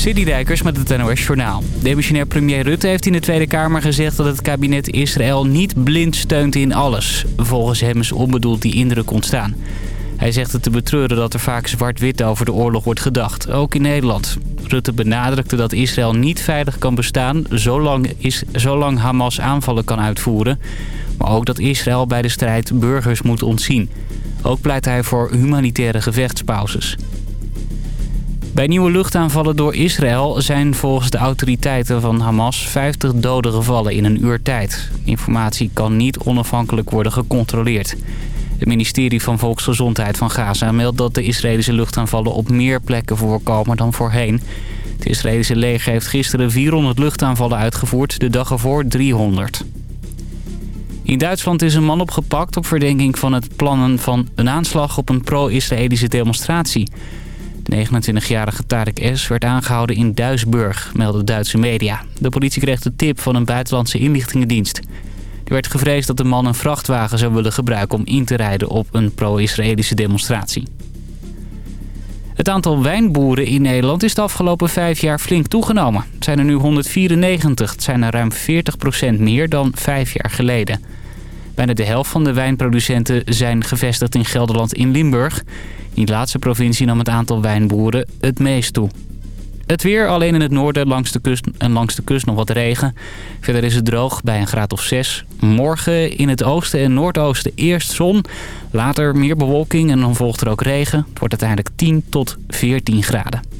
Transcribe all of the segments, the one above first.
Dijkers met het NOS Journaal. Demissionair premier Rutte heeft in de Tweede Kamer gezegd dat het kabinet Israël niet blind steunt in alles. Volgens hem is onbedoeld die indruk ontstaan. Hij zegt het te betreuren dat er vaak zwart-wit over de oorlog wordt gedacht, ook in Nederland. Rutte benadrukte dat Israël niet veilig kan bestaan zolang, is, zolang Hamas aanvallen kan uitvoeren. Maar ook dat Israël bij de strijd burgers moet ontzien. Ook pleit hij voor humanitaire gevechtspauzes. Bij nieuwe luchtaanvallen door Israël zijn volgens de autoriteiten van Hamas 50 doden gevallen in een uur tijd. Informatie kan niet onafhankelijk worden gecontroleerd. Het ministerie van Volksgezondheid van Gaza meldt dat de Israëlische luchtaanvallen op meer plekken voorkomen dan voorheen. Het Israëlische leger heeft gisteren 400 luchtaanvallen uitgevoerd, de dag ervoor 300. In Duitsland is een man opgepakt op verdenking van het plannen van een aanslag op een pro-Israëlische demonstratie. De 29-jarige Tarek S. werd aangehouden in Duisburg, melden Duitse media. De politie kreeg de tip van een buitenlandse inlichtingendienst. Er werd gevreesd dat de man een vrachtwagen zou willen gebruiken om in te rijden op een pro-Israëlische demonstratie. Het aantal wijnboeren in Nederland is de afgelopen vijf jaar flink toegenomen. Het zijn er nu 194, het zijn er ruim 40% meer dan vijf jaar geleden. Bijna de helft van de wijnproducenten zijn gevestigd in Gelderland in Limburg. In die laatste provincie nam het aantal wijnboeren het meest toe. Het weer, alleen in het noorden langs de kust, en langs de kust nog wat regen. Verder is het droog bij een graad of 6. Morgen in het oosten en noordoosten eerst zon. Later meer bewolking en dan volgt er ook regen. Het wordt uiteindelijk 10 tot 14 graden.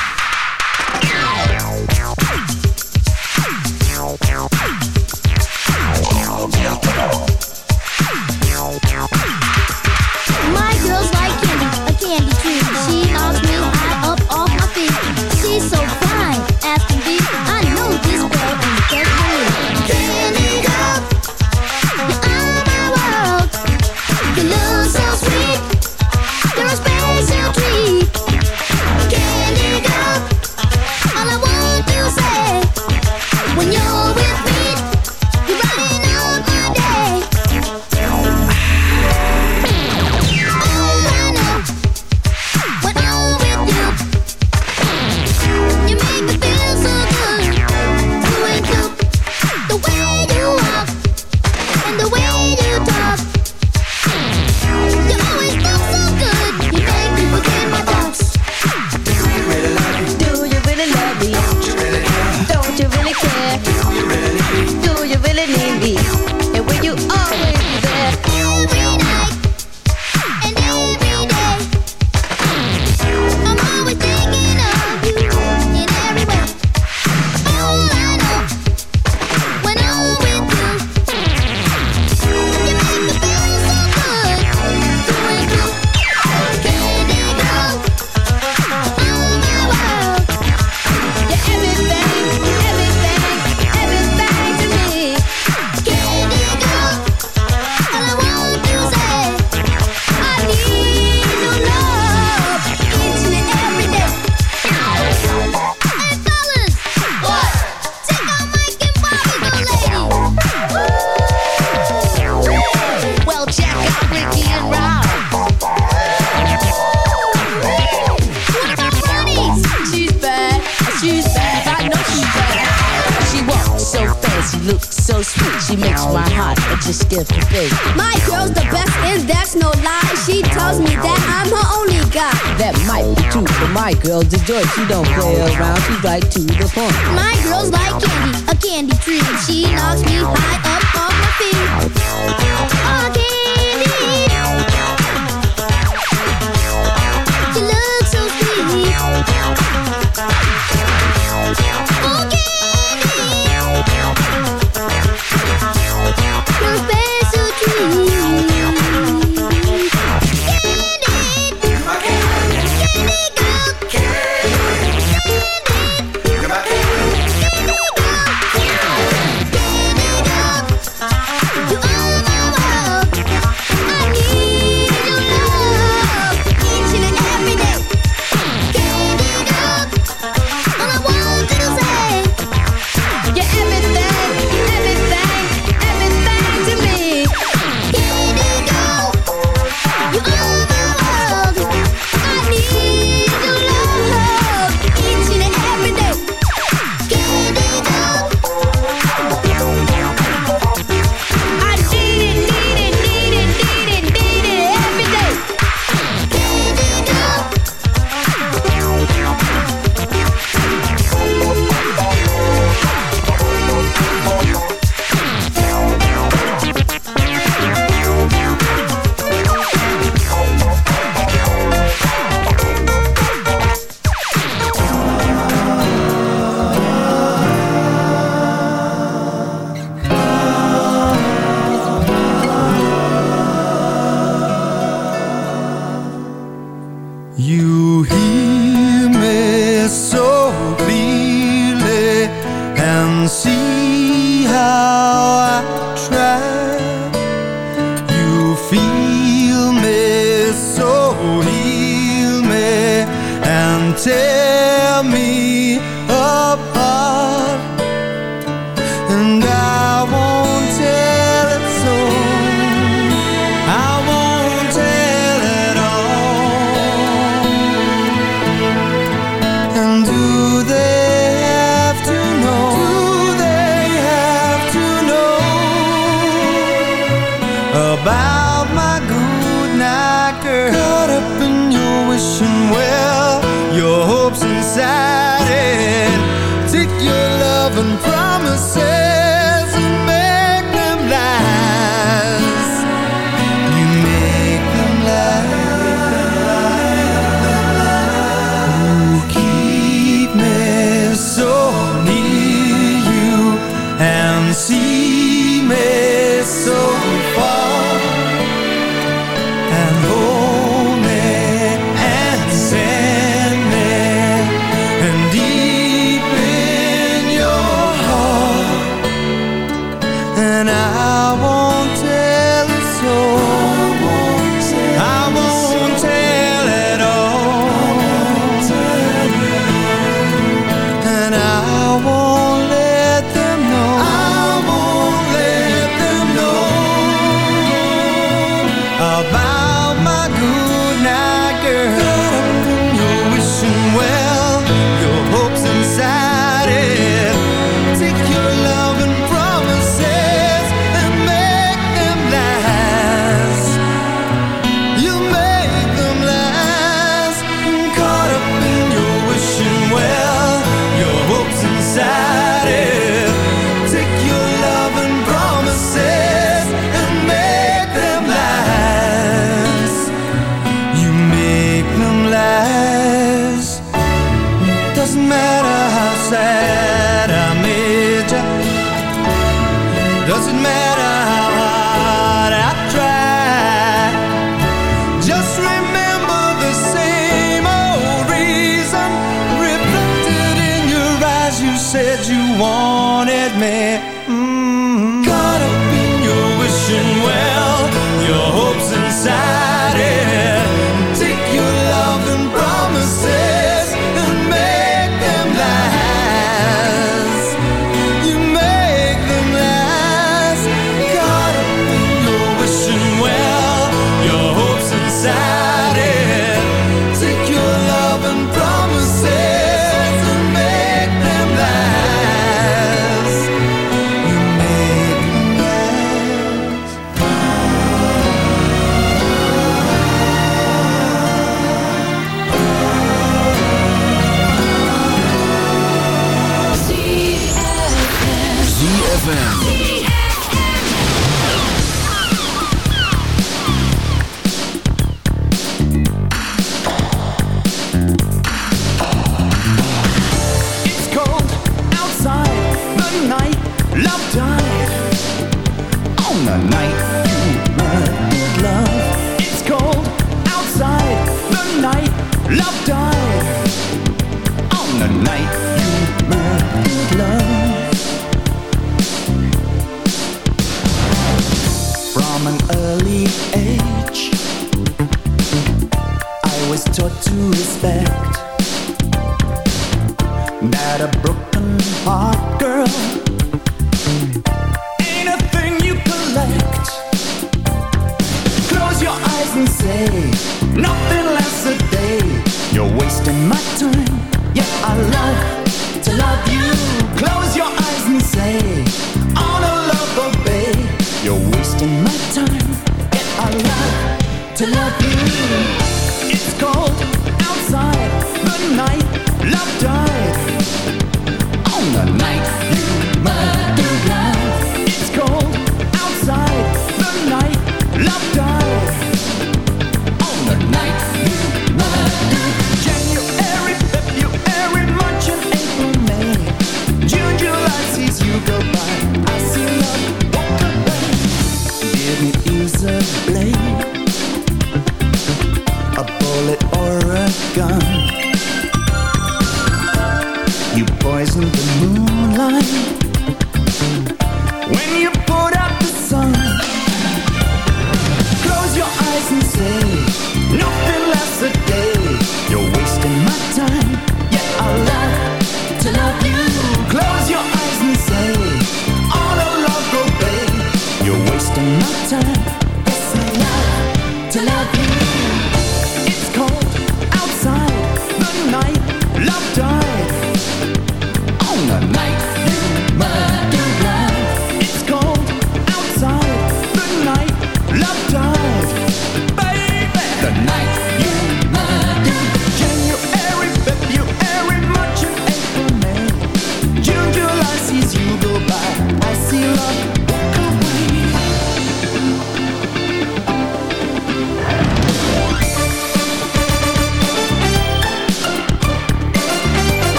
She makes my heart, it just skips a beat. My girl's the best and that's no lie. She tells me that I'm her only guy. That might be true, but my girl's the joy. She don't play around, she's right to the point. My girl's like candy, a candy tree. She knocks me high up on my feet. Oh, candy.